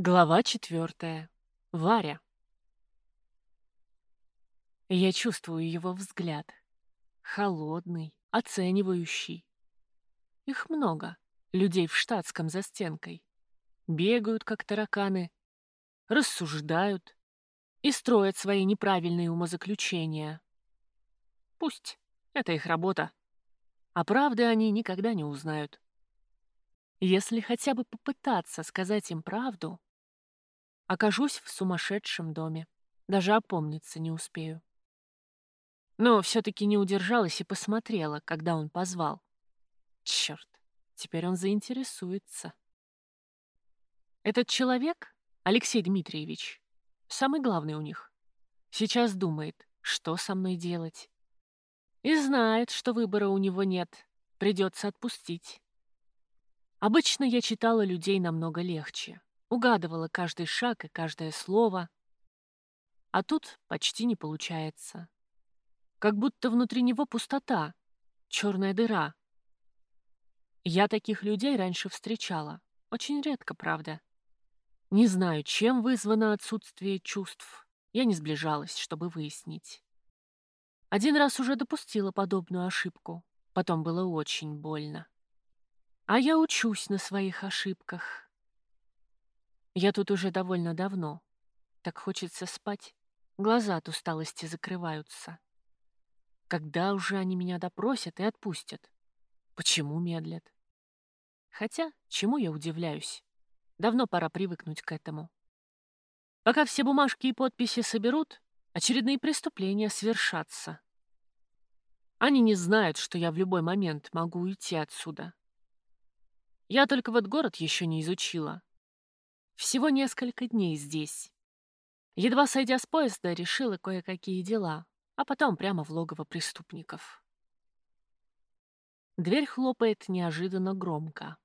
Глава четвертая. Варя. Я чувствую его взгляд. Холодный, оценивающий. Их много, людей в штатском за стенкой. Бегают, как тараканы, рассуждают и строят свои неправильные умозаключения. Пусть, это их работа. А правды они никогда не узнают. Если хотя бы попытаться сказать им правду, Окажусь в сумасшедшем доме. Даже опомниться не успею. Но все-таки не удержалась и посмотрела, когда он позвал. Черт, теперь он заинтересуется. Этот человек, Алексей Дмитриевич, самый главный у них. Сейчас думает, что со мной делать. И знает, что выбора у него нет, придется отпустить. Обычно я читала людей намного легче угадывала каждый шаг и каждое слово. А тут почти не получается. Как будто внутри него пустота, черная дыра. Я таких людей раньше встречала. Очень редко, правда. Не знаю, чем вызвано отсутствие чувств. Я не сближалась, чтобы выяснить. Один раз уже допустила подобную ошибку. Потом было очень больно. А я учусь на своих ошибках. Я тут уже довольно давно. Так хочется спать. Глаза от усталости закрываются. Когда уже они меня допросят и отпустят? Почему медлят? Хотя, чему я удивляюсь? Давно пора привыкнуть к этому. Пока все бумажки и подписи соберут, очередные преступления свершатся. Они не знают, что я в любой момент могу уйти отсюда. Я только вот город еще не изучила. Всего несколько дней здесь. Едва сойдя с поезда, решила кое-какие дела, а потом прямо в логово преступников. Дверь хлопает неожиданно громко.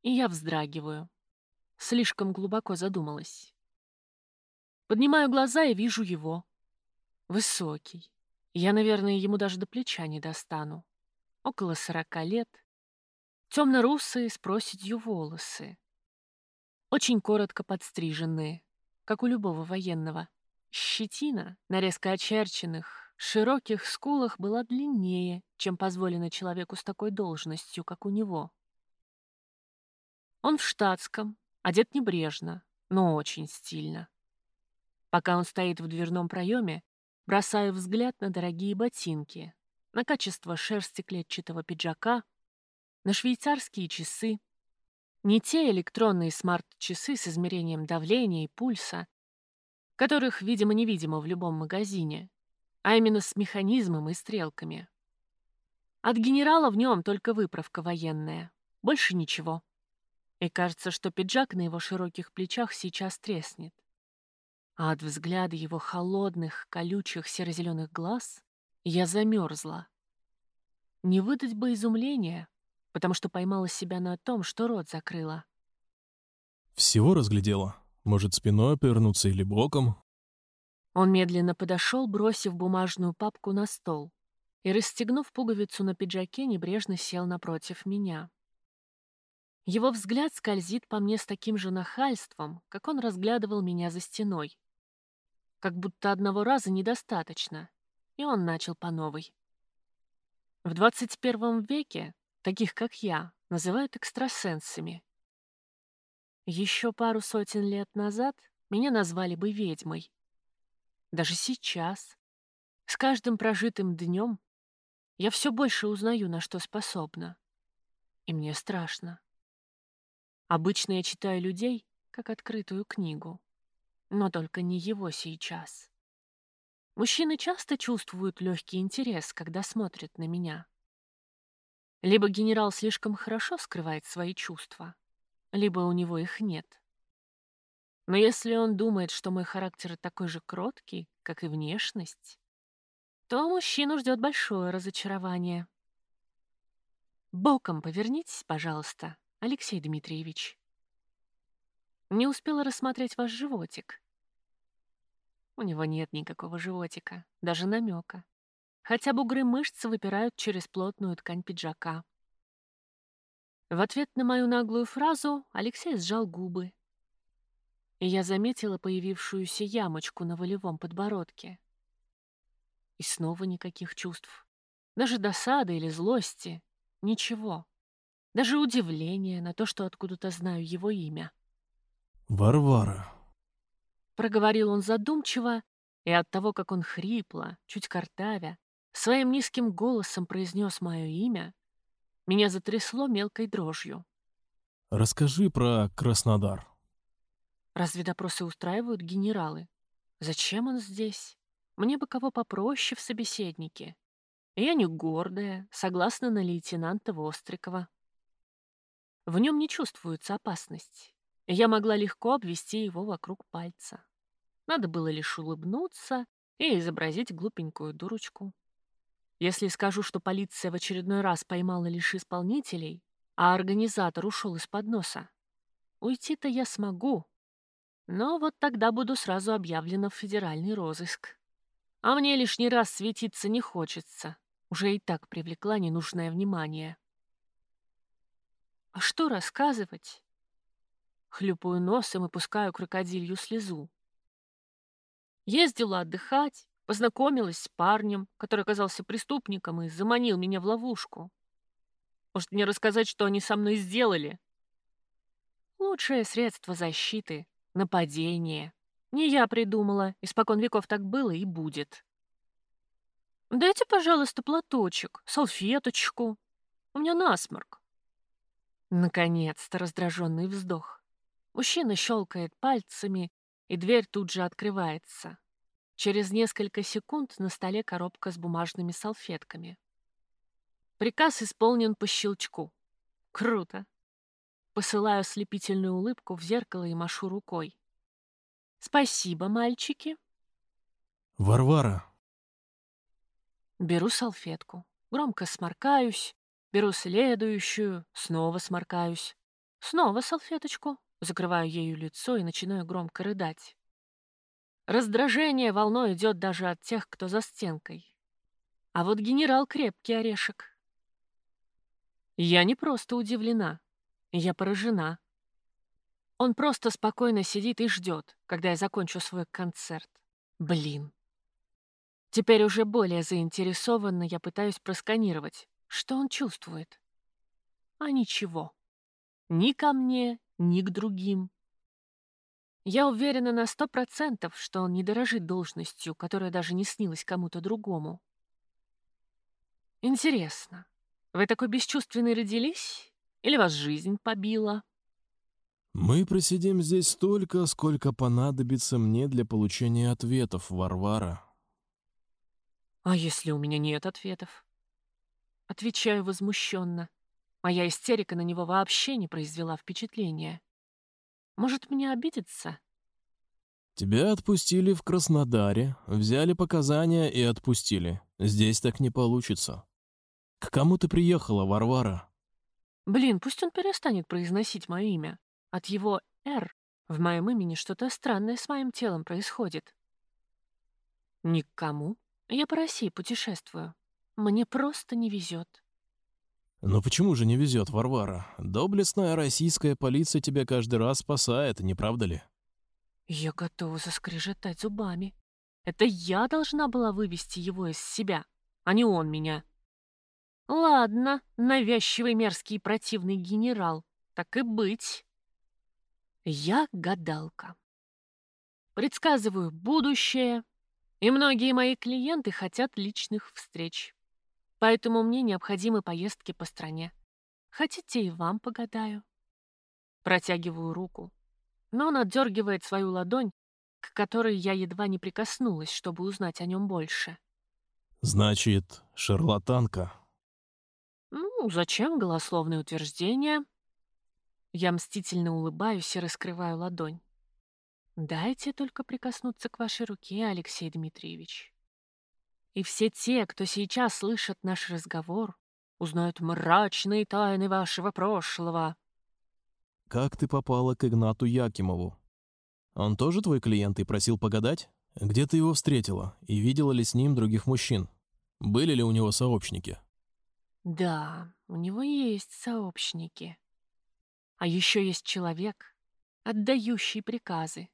И я вздрагиваю. Слишком глубоко задумалась. Поднимаю глаза и вижу его. Высокий. Я, наверное, ему даже до плеча не достану. Около сорока лет. Темно-русые с проседью волосы. Очень коротко подстриженные, как у любого военного. Щетина на резко очерченных, широких скулах была длиннее, чем позволено человеку с такой должностью, как у него. Он в штатском, одет небрежно, но очень стильно. Пока он стоит в дверном проеме, бросаю взгляд на дорогие ботинки, на качество шерсти клетчатого пиджака, на швейцарские часы, не те электронные смарт-часы с измерением давления и пульса, которых, видимо-невидимо, в любом магазине, а именно с механизмом и стрелками. От генерала в нем только выправка военная, больше ничего. И кажется, что пиджак на его широких плечах сейчас треснет. А от взгляда его холодных, колючих серо-зеленых глаз я замерзла. Не выдать бы изумления, потому что поймала себя на том, что рот закрыла. Всего разглядела? Может, спиной повернуться или боком? Он медленно подошел, бросив бумажную папку на стол, и, расстегнув пуговицу на пиджаке, небрежно сел напротив меня. Его взгляд скользит по мне с таким же нахальством, как он разглядывал меня за стеной. Как будто одного раза недостаточно, и он начал по новой. В 21 веке таких как я, называют экстрасенсами. Еще пару сотен лет назад меня назвали бы ведьмой. Даже сейчас, с каждым прожитым днем, я все больше узнаю, на что способна. И мне страшно. Обычно я читаю людей, как открытую книгу. Но только не его сейчас. Мужчины часто чувствуют легкий интерес, когда смотрят на меня. Либо генерал слишком хорошо скрывает свои чувства, либо у него их нет. Но если он думает, что мой характер такой же кроткий, как и внешность, то мужчину ждет большое разочарование. Боком повернитесь, пожалуйста, Алексей Дмитриевич. Не успела рассмотреть ваш животик. У него нет никакого животика, даже намека хотя бугры мышц выпирают через плотную ткань пиджака. В ответ на мою наглую фразу Алексей сжал губы. и я заметила появившуюся ямочку на волевом подбородке. И снова никаких чувств. Даже досады или злости. Ничего. Даже удивление на то, что откуда-то знаю его имя. «Варвара», — проговорил он задумчиво, и от того, как он хрипло, чуть картавя, своим низким голосом произнес мое имя, меня затрясло мелкой дрожью. «Расскажи про Краснодар». Разве допросы устраивают генералы? Зачем он здесь? Мне бы кого попроще в собеседнике. Я не гордая, согласна на лейтенанта Вострикова. В нем не чувствуется опасность. Я могла легко обвести его вокруг пальца. Надо было лишь улыбнуться и изобразить глупенькую дурочку. Если скажу, что полиция в очередной раз поймала лишь исполнителей, а организатор ушел из-под носа, уйти-то я смогу. Но вот тогда буду сразу объявлена в федеральный розыск. А мне лишний раз светиться не хочется. Уже и так привлекла ненужное внимание. А что рассказывать? Хлюпаю носом и пускаю крокодилью слезу. Ездила отдыхать, Познакомилась с парнем, который оказался преступником и заманил меня в ловушку. Может, мне рассказать, что они со мной сделали? Лучшее средство защиты — нападение. Не я придумала, испокон веков так было и будет. Дайте, пожалуйста, платочек, салфеточку. У меня насморк. Наконец-то раздраженный вздох. Мужчина щелкает пальцами, и дверь тут же открывается. Через несколько секунд на столе коробка с бумажными салфетками. Приказ исполнен по щелчку. Круто. Посылаю слепительную улыбку в зеркало и машу рукой. Спасибо, мальчики. Варвара. Беру салфетку. Громко сморкаюсь. Беру следующую. Снова сморкаюсь. Снова салфеточку. Закрываю ею лицо и начинаю громко рыдать. Раздражение волной идет даже от тех, кто за стенкой. А вот генерал крепкий орешек. Я не просто удивлена, я поражена. Он просто спокойно сидит и ждет, когда я закончу свой концерт. Блин. Теперь уже более заинтересованно я пытаюсь просканировать, что он чувствует. А ничего. Ни ко мне, ни к другим. Я уверена на сто процентов, что он не дорожит должностью, которая даже не снилась кому-то другому. Интересно, вы такой бесчувственный родились? Или вас жизнь побила? Мы просидим здесь столько, сколько понадобится мне для получения ответов, Варвара. А если у меня нет ответов? Отвечаю возмущенно. Моя истерика на него вообще не произвела впечатления. Может, мне обидеться? Тебя отпустили в Краснодаре, взяли показания и отпустили. Здесь так не получится. К кому ты приехала, Варвара? Блин, пусть он перестанет произносить мое имя. От его «Р» в моем имени что-то странное с моим телом происходит. Ни к кому. Я по России путешествую. Мне просто не везет. Но почему же не везет, Варвара? Доблестная российская полиция тебя каждый раз спасает, не правда ли? Я готова заскрежетать зубами. Это я должна была вывести его из себя, а не он меня. Ладно, навязчивый мерзкий противный генерал, так и быть. Я гадалка. Предсказываю будущее, и многие мои клиенты хотят личных встреч. Поэтому мне необходимы поездки по стране. Хотите, и вам погадаю? Протягиваю руку, но он отдергивает свою ладонь, к которой я едва не прикоснулась, чтобы узнать о нем больше. «Значит, шарлатанка?» «Ну, зачем голословное утверждение?» Я мстительно улыбаюсь и раскрываю ладонь. «Дайте только прикоснуться к вашей руке, Алексей Дмитриевич. И все те, кто сейчас слышат наш разговор, узнают мрачные тайны вашего прошлого. Как ты попала к Игнату Якимову? Он тоже твой клиент и просил погадать? Где ты его встретила? И видела ли с ним других мужчин? Были ли у него сообщники? Да, у него есть сообщники. А еще есть человек, отдающий приказы,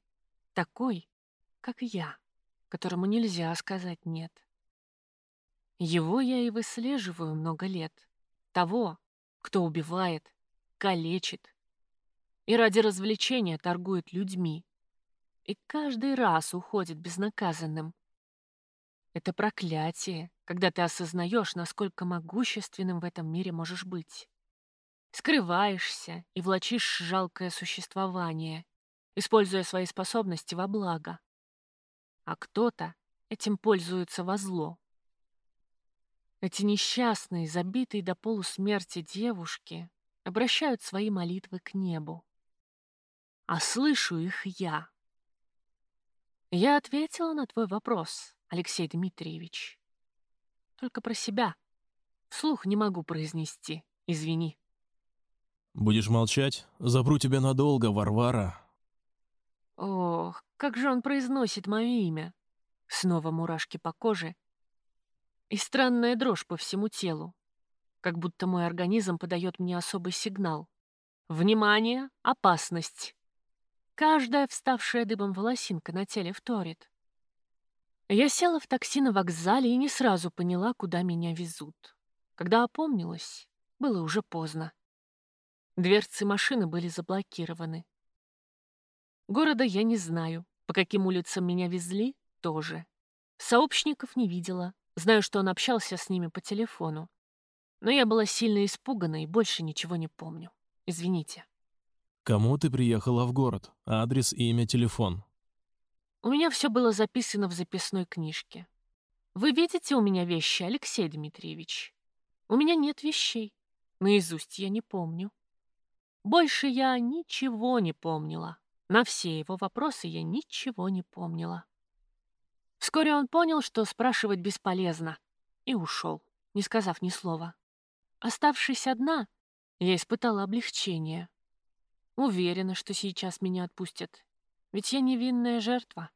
такой, как я, которому нельзя сказать «нет». Его я и выслеживаю много лет. Того, кто убивает, калечит и ради развлечения торгует людьми. И каждый раз уходит безнаказанным. Это проклятие, когда ты осознаешь, насколько могущественным в этом мире можешь быть. Скрываешься и влачишь жалкое существование, используя свои способности во благо. А кто-то этим пользуется во зло. Эти несчастные, забитые до полусмерти девушки обращают свои молитвы к небу. А слышу их я. Я ответила на твой вопрос, Алексей Дмитриевич. Только про себя. Вслух не могу произнести. Извини. Будешь молчать? Запру тебя надолго, Варвара. Ох, как же он произносит мое имя. Снова мурашки по коже и странная дрожь по всему телу, как будто мой организм подает мне особый сигнал. Внимание, опасность. Каждая вставшая дыбом волосинка на теле вторит. Я села в такси на вокзале и не сразу поняла, куда меня везут. Когда опомнилась, было уже поздно. Дверцы машины были заблокированы. Города я не знаю, по каким улицам меня везли — тоже. Сообщников не видела, знаю, что он общался с ними по телефону. Но я была сильно испугана и больше ничего не помню. Извините. Кому ты приехала в город? Адрес, имя, телефон. У меня все было записано в записной книжке. Вы видите у меня вещи, Алексей Дмитриевич? У меня нет вещей. Наизусть я не помню. Больше я ничего не помнила. На все его вопросы я ничего не помнила. Вскоре он понял, что спрашивать бесполезно, и ушел, не сказав ни слова. Оставшись одна, я испытала облегчение. Уверена, что сейчас меня отпустят, ведь я невинная жертва.